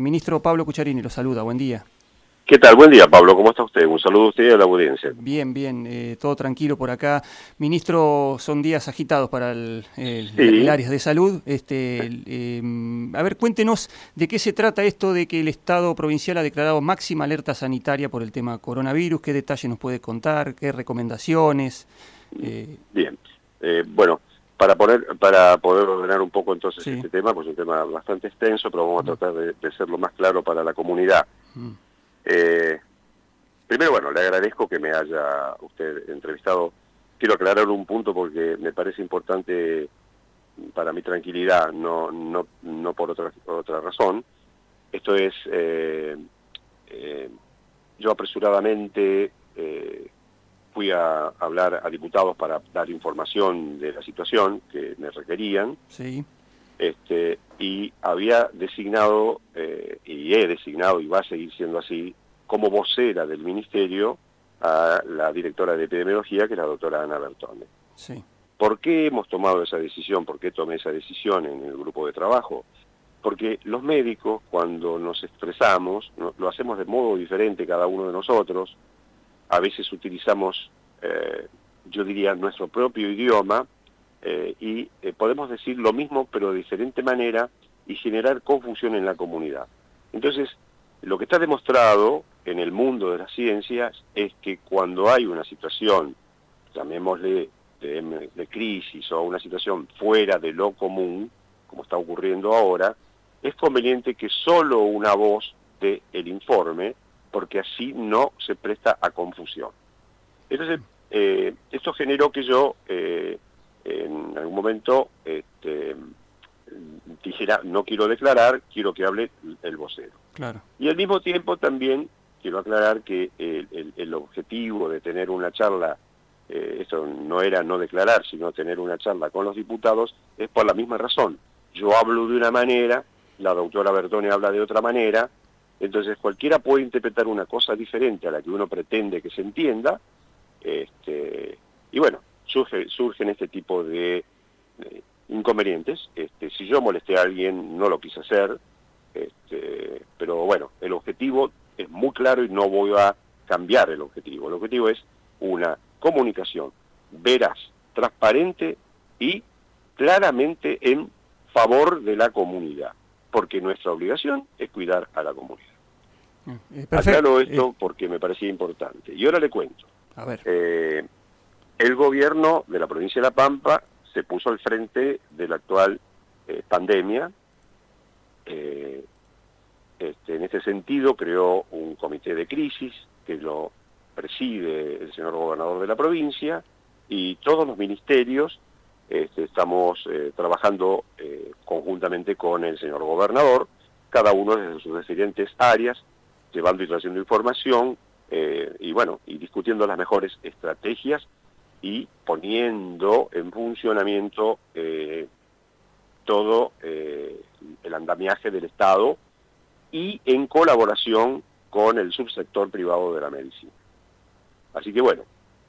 Eh, ministro Pablo Cucharini lo saluda, buen día. ¿Qué tal? Buen día, Pablo. ¿Cómo está usted? Un saludo a usted y a la audiencia. Bien, bien. Eh, todo tranquilo por acá. Ministro, son días agitados para el, área de salud. Este, em, a ver, cuéntenos de qué se trata esto de que el Estado provincial ha declarado máxima alerta sanitaria por el tema coronavirus. ¿Qué detalles nos puede contar? ¿Qué recomendaciones? Eh, bien. Bueno, para poner para poder ordenar un poco entonces este tema, pues es un tema bastante extenso, pero vamos a tratar de, de ser lo más claro para la comunidad. Mm. Eh, primero, bueno, le agradezco que me haya usted entrevistado. Quiero aclarar un punto porque me parece importante para mi tranquilidad, no, no, no por otra, otra razón. Esto es, eh, eh, yo apresuradamente fui a hablar a diputados para dar información de la situación que me requerían. Sí. Este, y había designado, y he designado, y va a seguir siendo así, como vocera del ministerio a la directora de epidemiología, que es la doctora Ana Bertone. Sí. ¿Por qué hemos tomado esa decisión? ¿Por qué tomé esa decisión en el grupo de trabajo? Porque los médicos, cuando nos expresamos, lo hacemos de modo diferente cada uno de nosotros. A veces utilizamos, eh, yo diría, nuestro propio idioma eh, y eh, podemos decir lo mismo pero de diferente manera y generar confusión en la comunidad. Entonces, lo que está demostrado en el mundo de las ciencias es que cuando hay una situación, llamémosle de, crisis o una situación fuera de lo común, como está ocurriendo ahora, es conveniente que solo una voz dé el informe, porque así no se presta a confusión. Entonces, eh, esto generó que yo eh, en algún momento este, dijera, no quiero declarar, quiero que hable el vocero. Claro. Y al mismo tiempo también quiero aclarar que el, objetivo de tener una charla, eh, esto no era no declarar, sino tener una charla con los diputados, es por la misma razón. Yo hablo de una manera, la doctora Bertone habla de otra manera, entonces cualquiera puede interpretar una cosa diferente a la que uno pretende que se entienda, este, y bueno, surge, surgen este tipo de, inconvenientes. Este, si yo molesté a alguien, no lo quise hacer, este, pero bueno, el objetivo es muy claro y no voy a cambiar el objetivo. El objetivo es una comunicación veraz, transparente y claramente en favor de la comunidad, porque nuestra obligación es cuidar a la comunidad. Eh, Aclaro esto eh, porque me parecía importante. Y ahora le cuento. A ver. Eh, el gobierno de la provincia de La Pampa se puso al frente de la actual pandemia este, en este sentido creó un comité de crisis que lo preside el señor gobernador de la provincia y todos los ministerios este, estamos eh, trabajando eh, conjuntamente con el señor gobernador, cada uno desde sus diferentes áreas, llevando y trayendo información eh, y bueno, y discutiendo las mejores estrategias y poniendo en funcionamiento todo el andamiaje del Estado y en colaboración con el subsector privado de la medicina. Así que bueno,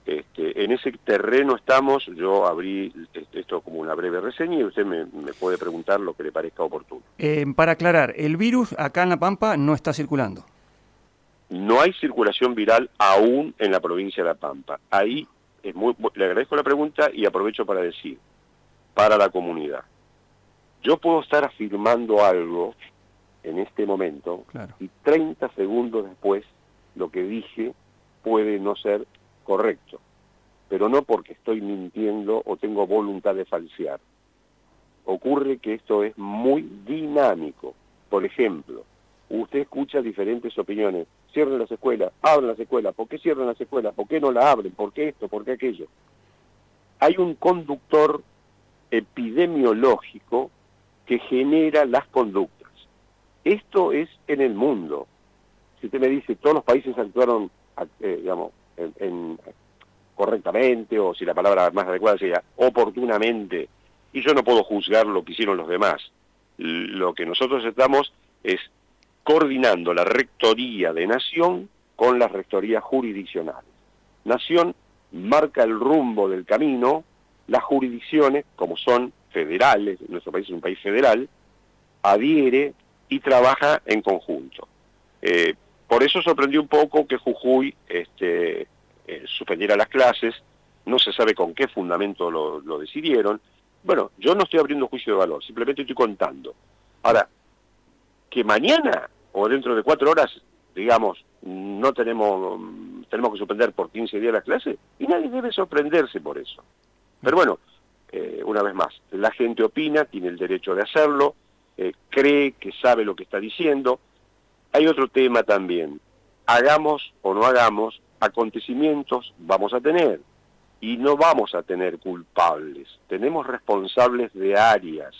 este, en ese terreno estamos, yo abrí este, esto como una breve reseña y usted me, puede preguntar lo que le parezca oportuno. Eh, para aclarar, el virus acá en La Pampa no está circulando. No hay circulación viral aún en la provincia de La Pampa. Ahí es muy, le agradezco la pregunta y aprovecho para decir, para la comunidad, yo puedo estar afirmando algo en este momento y 30 segundos después lo que dije puede no ser correcto, pero no porque estoy mintiendo o tengo voluntad de falsear. Ocurre que esto es muy dinámico. Por ejemplo, usted escucha diferentes opiniones. Cierren las escuelas, abren las escuelas. ¿Por qué cierran las escuelas? ¿Por qué no la abren? ¿Por qué esto? ¿Por qué aquello? Hay un conductor epidemiológico que genera las conductas. Esto es en el mundo. Si usted me dice, todos los países actuaron, eh, digamos, en, correctamente, o si la palabra más adecuada sería oportunamente, y yo no puedo juzgar lo que hicieron los demás. Lo que nosotros estamos es coordinando la rectoría de Nación con las rectorías jurisdiccionales. Nación marca el rumbo del camino, las jurisdicciones, como son federales, nuestro país es un país federal, adhiere y trabaja en conjunto. Eh, por eso sorprendió un poco que Jujuy este, eh, suspendiera las clases, no se sabe con qué fundamento lo, decidieron. Bueno, yo no estoy abriendo juicio de valor, simplemente estoy contando. Ahora, que mañana o dentro de cuatro horas, digamos, no tenemos, tenemos que suspender por 15 días las clases, y nadie debe sorprenderse por eso. Pero bueno, eh, una vez más, la gente opina, tiene el derecho de hacerlo, eh, cree que sabe lo que está diciendo. Hay otro tema también, hagamos o no hagamos, acontecimientos vamos a tener y no vamos a tener culpables, tenemos responsables de áreas,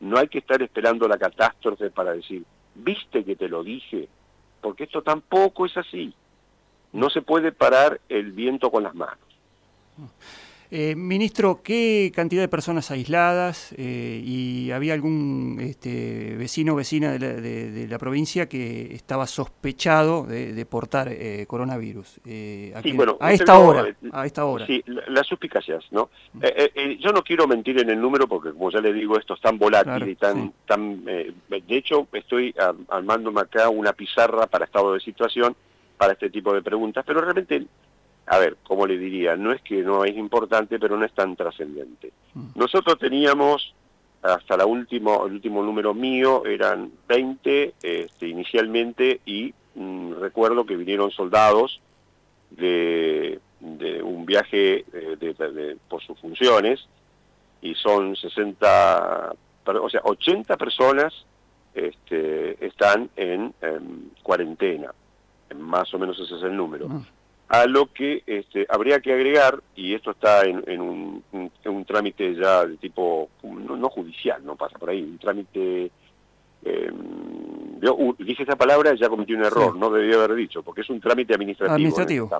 no hay que estar esperando la catástrofe para decir, viste que te lo dije, porque esto tampoco es así. No se puede parar el viento con las manos. Eh, ministro, ¿qué cantidad de personas aisladas eh, y había algún este, vecino o vecina de la, provincia que estaba sospechado de, portar eh, coronavirus? a, esta hora, a esta hora. Sí, las suspicacias, ¿no? Yo no quiero mentir en el número porque, como ya le digo, esto es tan volátil y tan... tan de hecho, estoy armándome acá una pizarra para estado de situación para este tipo de preguntas, pero realmente a ver, ¿cómo le diría? No es que no es importante, pero no es tan trascendente. Mm. Nosotros teníamos, hasta la último, el último número mío, eran 20 este, inicialmente, y mm, recuerdo que vinieron soldados de, un viaje eh, por sus funciones, y son 60, o sea, 80 personas este, están en, cuarentena, más o menos ese es el número. A lo que este, habría que agregar, y esto está en, un, trámite ya de tipo, no, judicial, no pasa por ahí, un trámite, eh, yo dije esa palabra ya cometí un error, no debía haber dicho, porque es un trámite administrativo. Administrativo,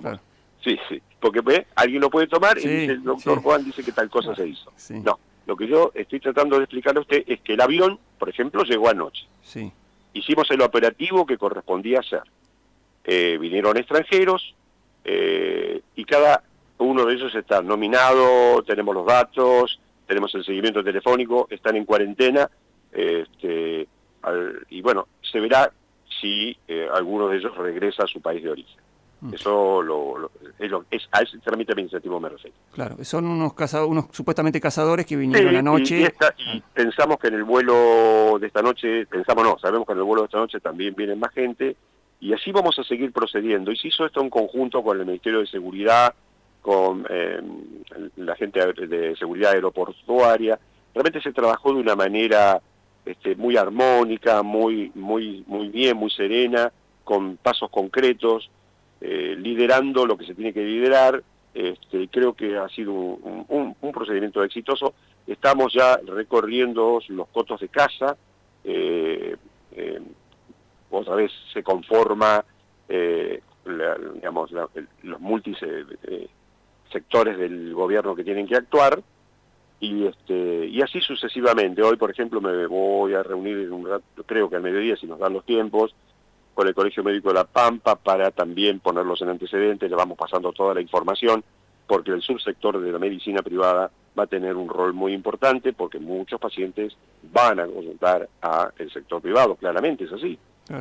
Sí, sí, porque alguien lo puede tomar y dice, el doctor Juan dice que tal cosa se hizo. No, lo que yo estoy tratando de explicarle a usted es que el avión, por ejemplo, llegó anoche. Sí. Hicimos el operativo que correspondía hacer. Eh, vinieron extranjeros, eh, y cada uno de ellos está nominado, tenemos los datos, tenemos el seguimiento telefónico, están en cuarentena, este, y bueno, se verá si eh, alguno de ellos regresa a su país de origen. Mm. Eso lo, es, a ese trámite administrativo me refiero. Claro, son unos unos supuestamente cazadores que vinieron anoche. Y, y, pensamos que en el vuelo de esta noche, pensamos no, sabemos que en el vuelo de esta noche también vienen más gente, y así vamos a seguir procediendo. Y se hizo esto en conjunto con el Ministerio de Seguridad, con eh, la gente de seguridad aeroportuaria. Realmente se trabajó de una manera este, muy armónica, muy, muy, muy bien, muy serena, con pasos concretos, eh, liderando lo que se tiene que liderar. Este, creo que ha sido un, procedimiento exitoso. Estamos ya recorriendo los cotos de casa. Eh, otra vez se conforma, eh, digamos, los multisectores eh, del gobierno que tienen que actuar, y este y así sucesivamente. Hoy, por ejemplo, me voy a reunir en un rato, creo que al mediodía, si nos dan los tiempos, con el Colegio Médico de La Pampa para también ponerlos en antecedentes, le vamos pasando toda la información, porque el subsector de la medicina privada va a tener un rol muy importante, porque muchos pacientes van a consultar al sector privado, claramente es así.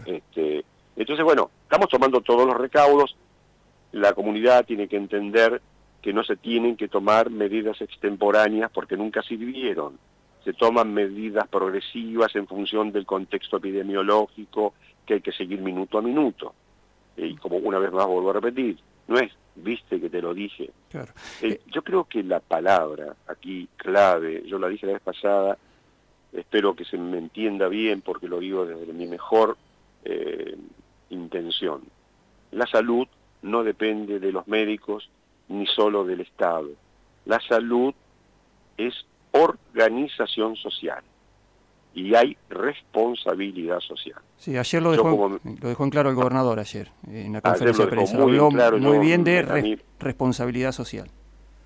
Este, entonces, bueno, estamos tomando todos los recaudos, la comunidad tiene que entender que no se tienen que tomar medidas extemporáneas porque nunca sirvieron. Se toman medidas progresivas en función del contexto epidemiológico que hay que seguir minuto a minuto. Y como una vez más vuelvo a repetir, no es, viste que te lo dije. Eh, eh, yo creo que la palabra aquí clave, yo la dije la vez pasada, espero que se me entienda bien porque lo digo desde mi mejor eh, intención. La salud no depende de los médicos ni solo del Estado. La salud es organización social y hay responsabilidad social. Sí, ayer lo dejó, lo dejó en claro el gobernador ayer, en la conferencia de prensa. Habló muy bien de responsabilidad social.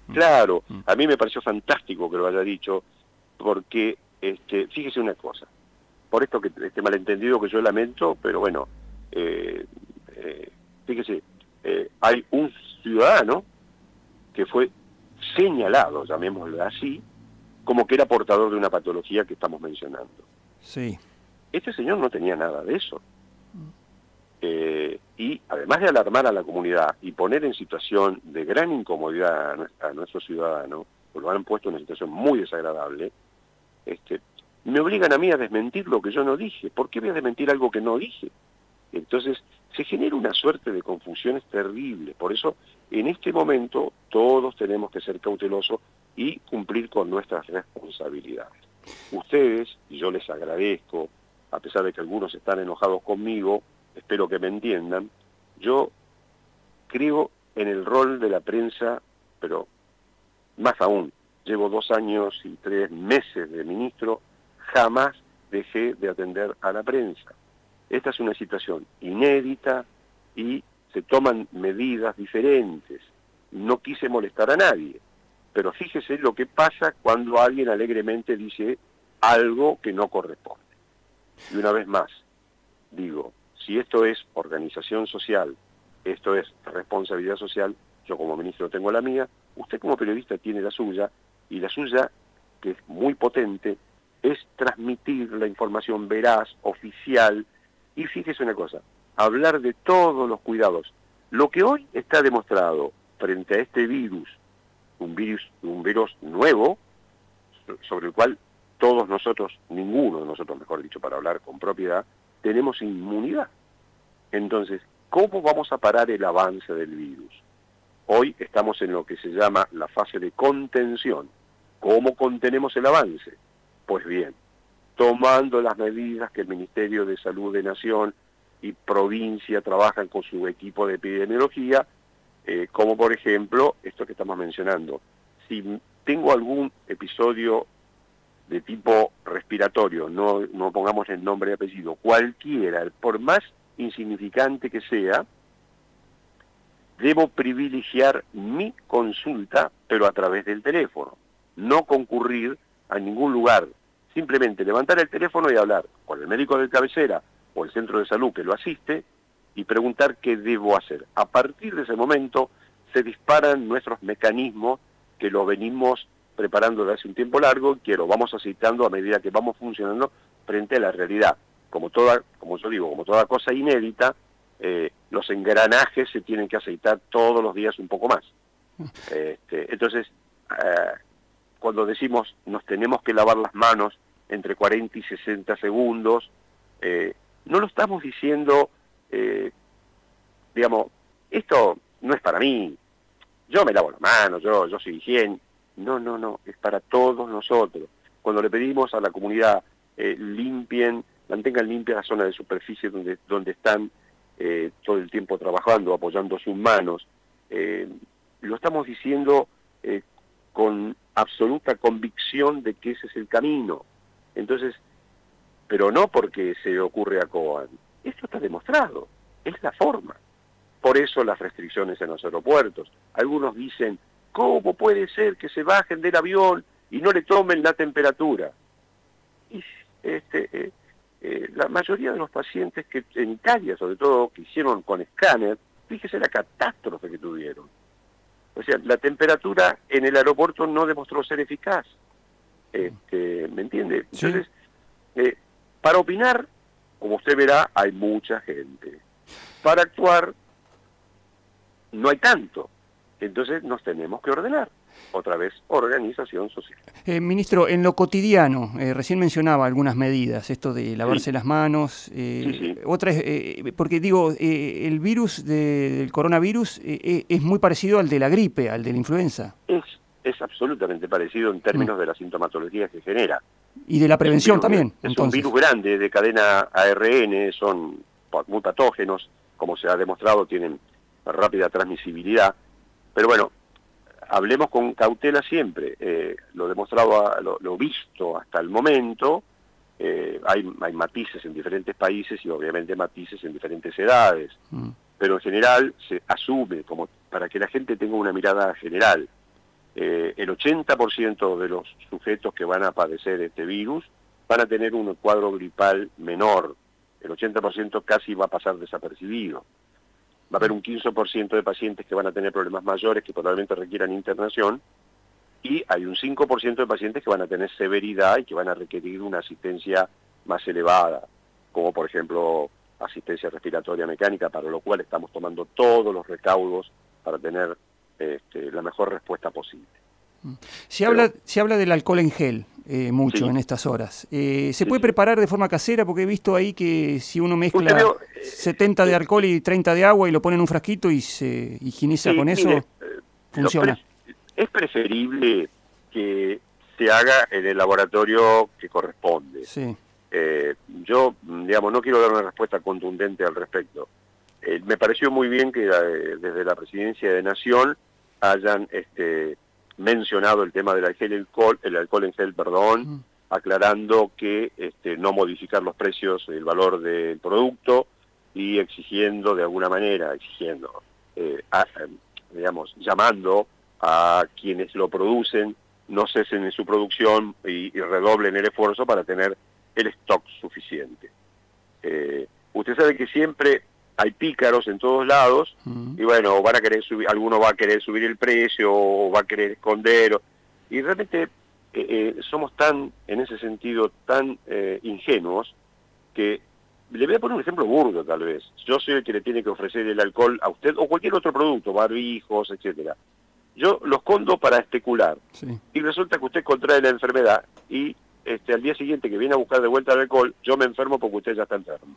Mm. Claro, mm. a mí me pareció fantástico que lo haya dicho, porque este, fíjese una cosa, por esto que este malentendido que yo lamento, pero bueno, eh, eh, fíjese, eh, hay un ciudadano que fue señalado, llamémoslo así, como que era portador de una patología que estamos mencionando. Sí. Este señor no tenía nada de eso. Eh, y además de alarmar a la comunidad y poner en situación de gran incomodidad a, a nuestros ciudadanos, lo han puesto en una situación muy desagradable, este, me obligan a mí a desmentir lo que yo no dije. ¿Por qué voy a desmentir algo que no dije? Entonces, se genera una suerte de confusiones terrible. Por eso, en este momento, todos tenemos que ser cautelosos y cumplir con nuestras responsabilidades. Ustedes, y yo les agradezco, a pesar de que algunos están enojados conmigo, espero que me entiendan, yo creo en el rol de la prensa, pero más aún, llevo dos años y tres meses de ministro, jamás dejé de atender a la prensa. Esta es una situación inédita y se toman medidas diferentes. No quise molestar a nadie, pero fíjese lo que pasa cuando alguien alegremente dice algo que no corresponde. Y una vez más, digo, si esto es organización social, esto es responsabilidad social, yo como ministro tengo la mía, usted como periodista tiene la suya, y la suya, que es muy potente, es transmitir la información veraz, oficial, y fíjese una cosa, hablar de todos los cuidados. Lo que hoy está demostrado frente a este virus, un virus, un virus nuevo, sobre el cual todos nosotros, ninguno de nosotros, mejor dicho, para hablar con propiedad, tenemos inmunidad. Entonces, ¿cómo vamos a parar el avance del virus? Hoy estamos en lo que se llama la fase de contención. ¿Cómo contenemos el avance? Pues bien, tomando las medidas que el Ministerio de Salud de Nación y provincia trabajan con su equipo de epidemiología, eh, como por ejemplo esto que estamos mencionando. Si tengo algún episodio de tipo respiratorio, no, no pongamos el nombre y apellido, cualquiera, por más insignificante que sea, debo privilegiar mi consulta, pero a través del teléfono, no concurrir a ningún lugar simplemente levantar el teléfono y hablar con el médico de cabecera o el centro de salud que lo asiste y preguntar qué debo hacer. A partir de ese momento se disparan nuestros mecanismos que lo venimos preparando desde hace un tiempo largo y que lo vamos aceitando a medida que vamos funcionando frente a la realidad. Como toda, como yo digo, como toda cosa inédita, eh, los engranajes se tienen que aceitar todos los días un poco más. Mm. Este, entonces, eh, cuando decimos nos tenemos que lavar las manos entre 40 y 60 segundos, eh, no lo estamos diciendo, eh, digamos, esto no es para mí, yo me lavo las manos, yo, yo soy higiene. No, no, no, es para todos nosotros. Cuando le pedimos a la comunidad eh, limpien, mantengan limpia la zona de superficie donde, donde están todo el tiempo trabajando, apoyando sus manos, lo estamos diciendo con absoluta convicción de que ese es el camino. Entonces, pero no porque se ocurre a Coan. Esto está demostrado, es la forma. Por eso las restricciones en los aeropuertos. Algunos dicen, ¿cómo puede ser que se bajen del avión y no le tomen la temperatura? Y este, eh, eh, la mayoría de los pacientes que en Italia, sobre todo, que hicieron con escáner, fíjese la catástrofe que tuvieron o sea, la temperatura en el aeropuerto no demostró ser eficaz. Este, ¿Me entiende? Entonces, eh, para opinar, como usted verá, hay mucha gente. Para actuar, no hay tanto. Entonces nos tenemos que ordenar otra vez organización social. Eh, ministro, en lo cotidiano, eh, recién mencionaba algunas medidas, esto de lavarse las manos, eh, otra es, porque digo, el virus del coronavirus es muy parecido al de la gripe, al de la influenza. Es, es absolutamente parecido en términos mm. de la sintomatología que genera. Y de la prevención también. Es un virus grande de cadena ARN, son muy patógenos, como se ha demostrado, tienen rápida transmisibilidad, pero bueno, hablemos con cautela siempre. Eh, lo demostrado, lo, visto hasta el momento, eh, hay, hay, matices en diferentes países y obviamente matices en diferentes edades, mm. pero en general se asume, como para que la gente tenga una mirada general, eh, el 80% de los sujetos que van a padecer este virus van a tener un cuadro gripal menor, el 80% casi va a pasar desapercibido va a haber un 15% de pacientes que van a tener problemas mayores que probablemente requieran internación y hay un 5% de pacientes que van a tener severidad y que van a requerir una asistencia más elevada. como por ejemplo asistencia respiratoria mecánica, para lo cual estamos tomando todos los recaudos para tener este, la mejor respuesta posible. Mm. Se, habla, se habla del alcohol en gel eh, mucho en estas horas. Eh, ¿Se puede preparar de forma casera? Porque he visto ahí que si uno mezcla 70 de alcohol y 30 de agua y lo pone en un frasquito y se higieniza con eso, eh, funciona. es preferible que se haga en el laboratorio que corresponde. Sí. yo, digamos, no quiero dar una respuesta contundente al respecto. me pareció muy bien que desde la presidencia de Nación hayan este, mencionado el tema del alcohol, el alcohol en gel, perdón, aclarando que este, no modificar los precios, el valor del producto y exigiendo de alguna manera, exigiendo, eh, digamos, llamando a quienes lo producen, no cesen en su producción y, redoblen el esfuerzo para tener el stock suficiente. Eh, usted sabe que siempre hay pícaros en todos lados y bueno, van a querer subir, alguno va a querer subir el precio o va a querer esconder y realmente eh, eh, somos tan, en ese sentido, tan eh, ingenuos que le voy a poner un ejemplo burdo tal vez. Yo soy el que le tiene que ofrecer el alcohol a usted o cualquier otro producto, barbijos, etcétera. Yo los condo para especular y resulta que usted contrae la enfermedad y este, al día siguiente que viene a buscar de vuelta el alcohol, yo me enfermo porque usted ya está enfermo.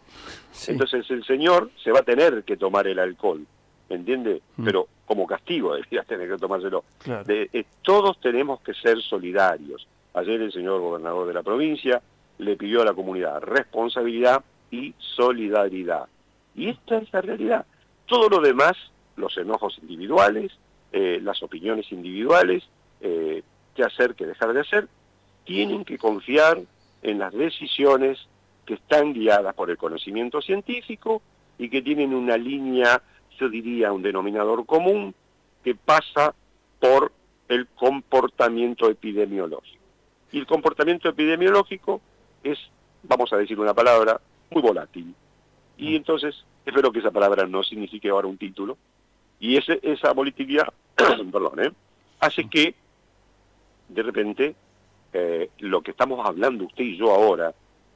Entonces el señor se va a tener que tomar el alcohol, ¿me entiende? Mm. Pero como castigo debería tener que tomárselo. Eh, todos tenemos que ser solidarios. Ayer el señor gobernador de la provincia le pidió a la comunidad responsabilidad y solidaridad. Y esta es la realidad. Todo lo demás, los enojos individuales, eh, las opiniones individuales, eh, qué hacer, qué dejar de hacer, tienen que confiar en las decisiones que están guiadas por el conocimiento científico y que tienen una línea, yo diría, un denominador común que pasa por el comportamiento epidemiológico. Y el comportamiento epidemiológico es, vamos a decir una palabra, muy volátil. Y mm. entonces, espero que esa palabra no signifique ahora un título, y ese, esa volatilidad, perdón, ¿eh? hace que de repente eh, lo que estamos hablando usted y yo ahora,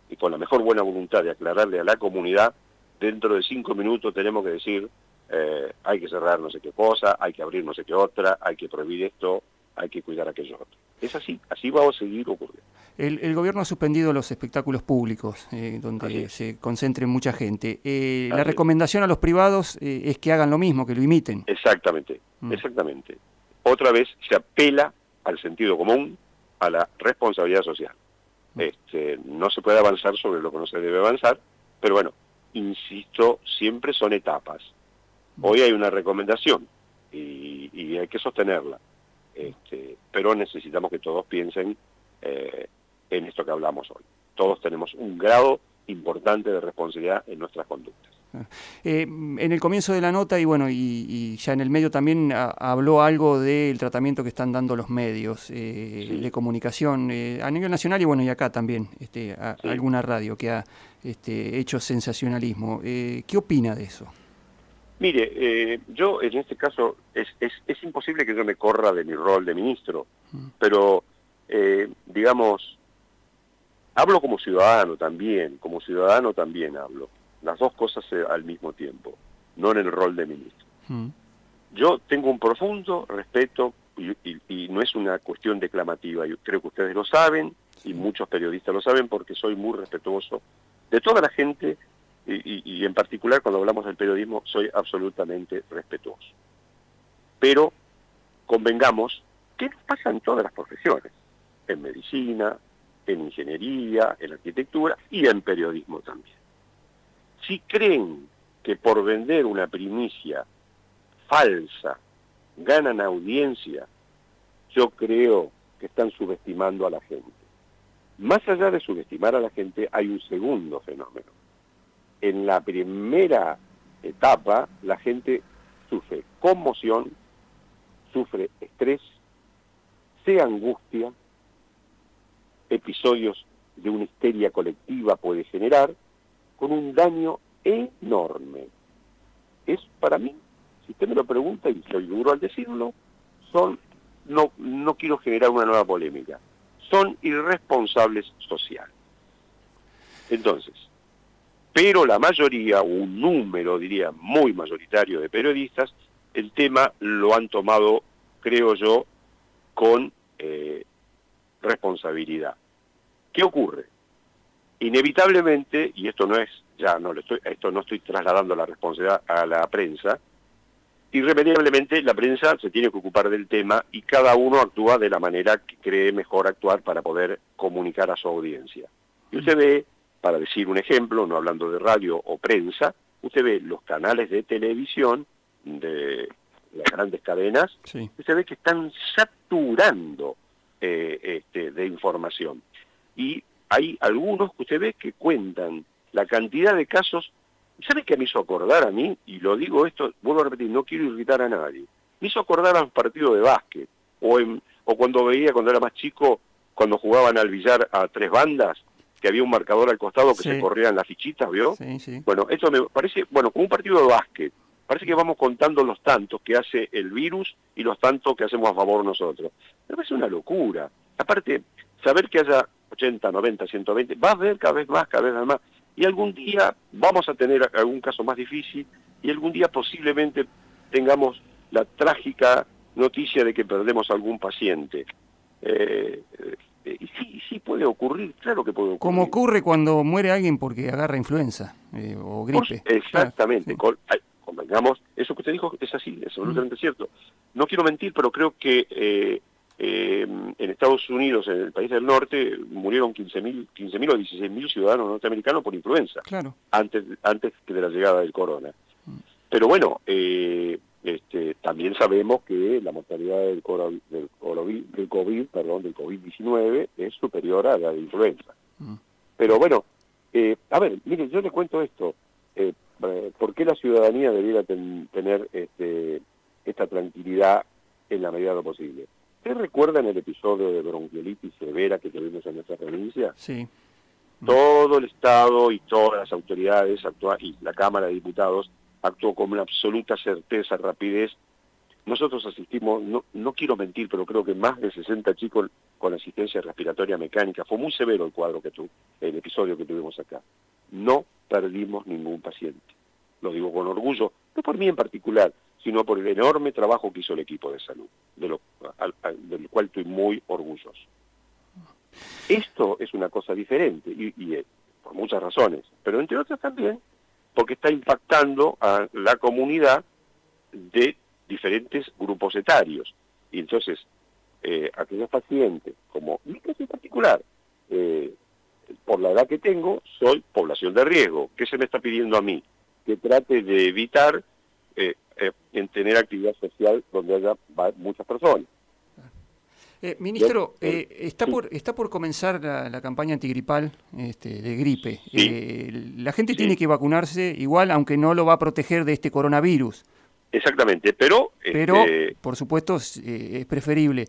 y con la mejor buena voluntad de aclararle a la comunidad, dentro de cinco minutos tenemos que decir, eh, hay que cerrar no sé qué cosa, hay que abrir no sé qué otra, hay que prohibir esto, hay que cuidar aquello otro. Es así, así va a seguir ocurriendo. El, gobierno ha suspendido los espectáculos públicos, eh, donde se concentre mucha gente. la recomendación a los privados es que hagan lo mismo, que lo imiten. Exactamente, mm. exactamente. Otra vez se apela al sentido común, a la responsabilidad social. Mm. Este, no se puede avanzar sobre lo que no se debe avanzar, pero bueno, insisto, siempre son etapas. Mm. Hoy hay una recomendación y, hay que sostenerla, este, pero necesitamos que todos piensen eh, en esto que hablamos hoy. Todos tenemos un grado importante de responsabilidad en nuestras conductas. Eh, en el comienzo de la nota y bueno, y, ya en el medio también habló algo del tratamiento que están dando los medios eh, de comunicación eh, a nivel nacional y bueno, y acá también, este, alguna radio que ha este, hecho sensacionalismo. ¿Qué opina de eso? Mire, yo en este caso es, es, es, imposible que yo me corra de mi rol de ministro, mm. pero digamos, hablo como ciudadano también, como ciudadano también hablo las dos cosas eh, al mismo tiempo, no en el rol de ministro. Mm. Yo tengo un profundo respeto, y, no es una cuestión declamativa, yo creo que ustedes lo saben, y muchos periodistas lo saben, porque soy muy respetuoso de toda la gente, y, en particular cuando hablamos del periodismo, soy absolutamente respetuoso. Pero convengamos que pasa en todas las profesiones, en medicina, en ingeniería, en arquitectura y en periodismo también. Si creen que por vender una primicia falsa ganan audiencia, yo creo que están subestimando a la gente. Más allá de subestimar a la gente, hay un segundo fenómeno. En la primera etapa, la gente sufre conmoción, sufre estrés, se angustia, episodios de una histeria colectiva puede generar, con un daño enorme. Es para mí, si usted me lo pregunta, y soy duro al decirlo, son, no, no quiero generar una nueva polémica, son irresponsables sociales. Entonces, pero la mayoría, un número diría muy mayoritario de periodistas, el tema lo han tomado, creo yo, con eh, responsabilidad. ¿Qué ocurre? Inevitablemente, y esto no es, ya no lo estoy, esto no estoy trasladando la responsabilidad a la prensa, irremediablemente la prensa se tiene que ocupar del tema y cada uno actúa de la manera que cree mejor actuar para poder comunicar a su audiencia. Y usted ve, para decir un ejemplo, no hablando de radio o prensa, usted ve los canales de televisión de las grandes cadenas, y usted ve que están saturando eh, este, de información. Y hay algunos que usted ve que cuentan la cantidad de casos ¿Sabe qué me hizo acordar a mí? Y lo digo esto, vuelvo a repetir, no quiero irritar a nadie. Me hizo acordar a un partido de básquet, o, o cuando veía cuando era más chico, cuando jugaban al billar a tres bandas, que había un marcador al costado que se corrían las fichitas, ¿vio? Sí, sí. Bueno, esto me parece, bueno, como un partido de básquet, parece que vamos contando los tantos que hace el virus y los tantos que hacemos a favor nosotros. Me parece una locura. Aparte, saber que haya 80, 90, 120, va a haber cada vez más, cada vez más y algún día vamos a tener algún caso más difícil y algún día posiblemente tengamos la trágica noticia de que perdemos algún paciente. Eh, eh, y sí, sí puede ocurrir, claro que puede ocurrir. Como ocurre cuando muere alguien porque agarra influenza eh, o gripe. exactamente, convengamos, eso que usted dijo es así, es absolutamente cierto. No quiero mentir, pero creo que eh, en Estados Unidos, en el país del norte, murieron 15.000 15 o 16.000 ciudadanos norteamericanos por influenza, claro. antes, antes que de la llegada del corona. Mm. Pero bueno, eh, este, también sabemos que la mortalidad del, del, COVID, perdón, del COVID-19 es superior a la de influenza. Mm. Pero bueno, eh, a ver, mire, yo le cuento esto. Eh, ¿Por qué la ciudadanía debiera tener este, esta tranquilidad en la medida de lo posible? ¿Usted recuerdan el episodio de bronquiolitis severa que tuvimos en nuestra provincia? Sí. Todo el Estado y todas las autoridades y la Cámara de Diputados actuó con una absoluta certeza, rapidez. Nosotros asistimos, no, no quiero mentir, pero creo que más de 60 chicos con asistencia respiratoria mecánica. Fue muy severo el cuadro que tuvo, el episodio que tuvimos acá. No perdimos ningún paciente. Lo digo con orgullo, no por mí en particular, sino por el enorme trabajo que hizo el equipo de salud, de lo, del cual estoy muy orgulloso. Esto es una cosa diferente, y, y eh, por muchas razones, pero entre otras también porque está impactando a la comunidad de diferentes grupos etarios. Y entonces, eh, aquellos pacientes, como mi caso en particular, eh, por la edad que tengo, soy población de riesgo. ¿Qué se me está pidiendo a mí? Que trate de evitar eh, eh, en tener actividad social donde haya muchas personas. Eh, ministro, está, por, está por comenzar la, campaña antigripal este, de gripe. la gente tiene que vacunarse igual, aunque no lo va a proteger de este coronavirus. Exactamente, pero... Pero, este, por supuesto, es preferible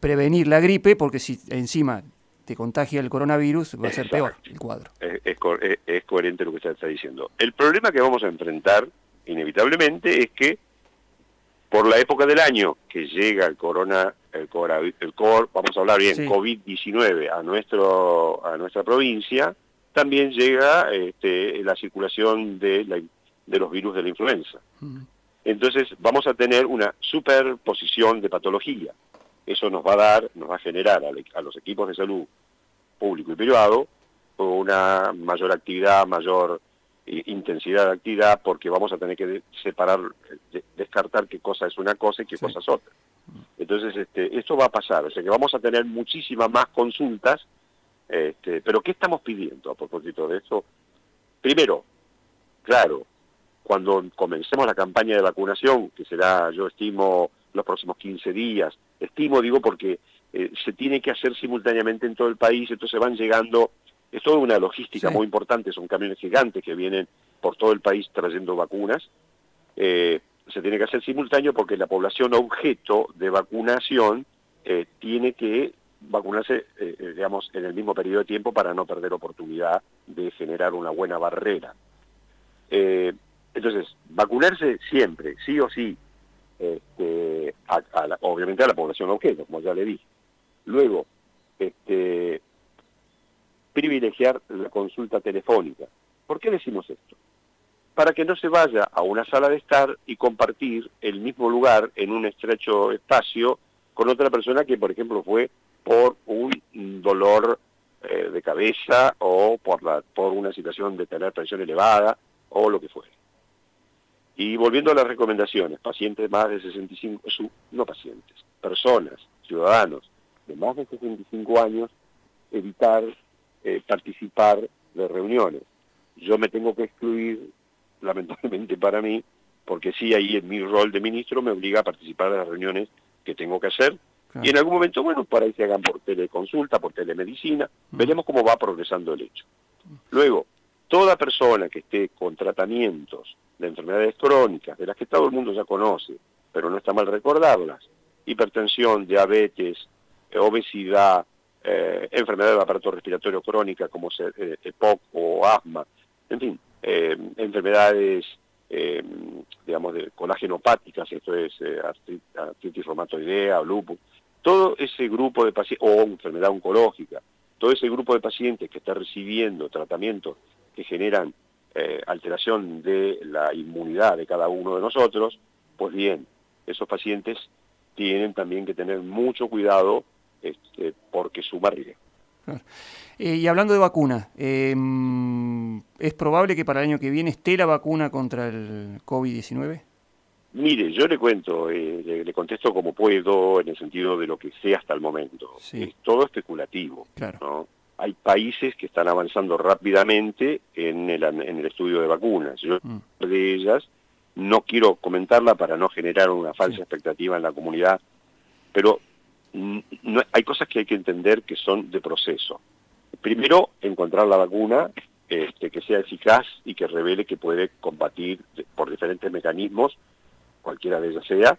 prevenir la gripe porque si encima te contagia el coronavirus va a ser peor el cuadro. Es, es, coherente lo que usted está diciendo. El problema que vamos a enfrentar inevitablemente es que por la época del año que llega el corona, el, el vamos a hablar bien, COVID-19 a nuestro a nuestra provincia, también llega este, la circulación de, la, de los virus de la influenza. Entonces vamos a tener una superposición de patología. Eso nos va a dar, nos va a generar a, a los equipos de salud público y privado una mayor actividad, mayor intensidad de actividad porque vamos a tener que separar, descartar qué cosa es una cosa y qué cosa es otra. Entonces, este, esto va a pasar, o sea que vamos a tener muchísimas más consultas, este, pero ¿qué estamos pidiendo a propósito de eso? Primero, claro, cuando comencemos la campaña de vacunación, que será, yo estimo, los próximos 15 días, estimo, digo, porque eh, se tiene que hacer simultáneamente en todo el país, entonces van llegando es toda una logística muy importante, son camiones gigantes que vienen por todo el país trayendo vacunas. Eh, se tiene que hacer simultáneo porque la población objeto de vacunación eh, tiene que vacunarse, eh, digamos, en el mismo periodo de tiempo para no perder oportunidad de generar una buena barrera. entonces, vacunarse siempre, sí o sí, este, obviamente a la población objeto, como ya le dije. Luego, este, privilegiar la consulta telefónica. ¿Por qué decimos esto? Para que no se vaya a una sala de estar y compartir el mismo lugar en un estrecho espacio con otra persona que, por ejemplo, fue por un dolor eh, de cabeza o por, la, por una situación de tener presión elevada o lo que fuere. Y volviendo a las recomendaciones, pacientes más de 65, no pacientes, personas, ciudadanos de más de 65 años, evitar eh, participar de reuniones. Yo me tengo que excluir, lamentablemente para mí, porque sí, ahí en mi rol de ministro me obliga a participar de las reuniones que tengo que hacer. Y en algún momento, bueno, para ahí se hagan por teleconsulta, por telemedicina, veremos cómo va progresando el hecho. Luego, toda persona que esté con tratamientos de enfermedades crónicas, de las que todo el mundo ya conoce, pero no está mal recordarlas, hipertensión, diabetes, eh, obesidad, eh, enfermedad del aparato respiratorio crónica como eh, EPOC o asma, en fin, eh, enfermedades, digamos, de colágenopáticas, esto es artritis reumatoidea o lupus, todo ese grupo de pacientes, o enfermedad oncológica, todo ese grupo de pacientes que está recibiendo tratamientos que generan eh, alteración de la inmunidad de cada uno de nosotros, pues bien, esos pacientes tienen también que tener mucho cuidado este, porque suma riesgo. Eh, y hablando de vacuna, em, ¿es probable que para el año que viene esté la vacuna contra el COVID-19? Mire, yo le cuento, eh, le, contesto como puedo en el sentido de lo que sé hasta el momento. Es todo especulativo. Claro hay países que están avanzando rápidamente en el, en el estudio de vacunas. Yo mm. de ellas no quiero comentarla para no generar una falsa expectativa en la comunidad, pero hay cosas que hay que entender que son de proceso. Primero, encontrar la vacuna este, que sea eficaz y que revele que puede combatir por diferentes mecanismos, cualquiera de ellas sea,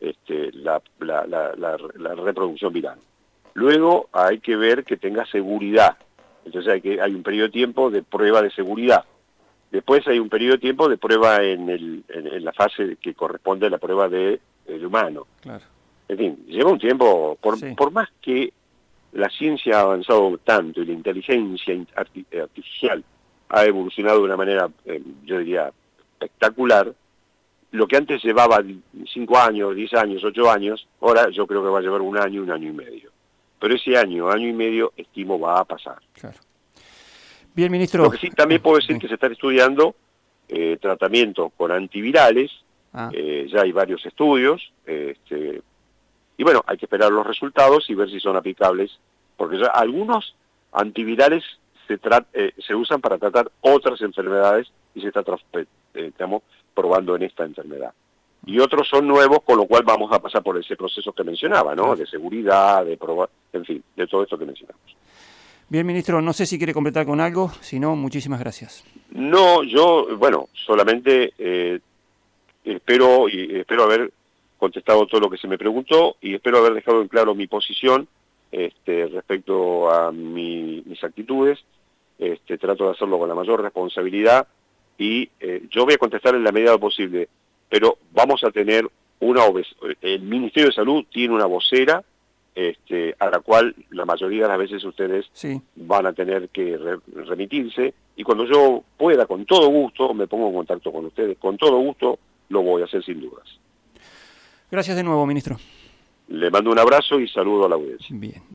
este, la, reproducción viral. Luego hay que ver que tenga seguridad. Entonces hay, que, hay un periodo de tiempo de prueba de seguridad. Después hay un periodo de tiempo de prueba en, la fase que corresponde a la prueba del de, humano. En fin, lleva un tiempo, por, por más que la ciencia ha avanzado tanto y la inteligencia artificial ha evolucionado de una manera, eh, yo diría, espectacular, lo que antes llevaba 5 años, 10 años, 8 años, ahora yo creo que va a llevar un año, un año y medio pero ese año, año y medio, estimo va a pasar. Claro. Bien, ministro. Lo que sí también puedo decir que se están estudiando eh, tratamientos con antivirales, ah. eh, ya hay varios estudios, este, y bueno, hay que esperar los resultados y ver si son aplicables, porque ya algunos antivirales se, eh, se usan para tratar otras enfermedades y se está estamos probando en esta enfermedad y otros son nuevos, con lo cual vamos a pasar por ese proceso que mencionaba, ¿no? De seguridad, de probar, en fin, de todo esto que mencionamos. Bien, ministro, no sé si quiere completar con algo, si no, muchísimas gracias. No, yo, bueno, solamente eh, espero y espero haber contestado todo lo que se me preguntó y espero haber dejado en claro mi posición este, respecto a mis actitudes. Este, trato de hacerlo con la mayor responsabilidad y eh, yo voy a contestar en la medida posible pero vamos a tener una el Ministerio de Salud tiene una vocera este, a la cual la mayoría de las veces ustedes van a tener que remitirse y cuando yo pueda, con todo gusto, me pongo en contacto con ustedes, con todo gusto lo voy a hacer sin dudas. Gracias de nuevo, ministro. Le mando un abrazo y saludo a la audiencia. Bien.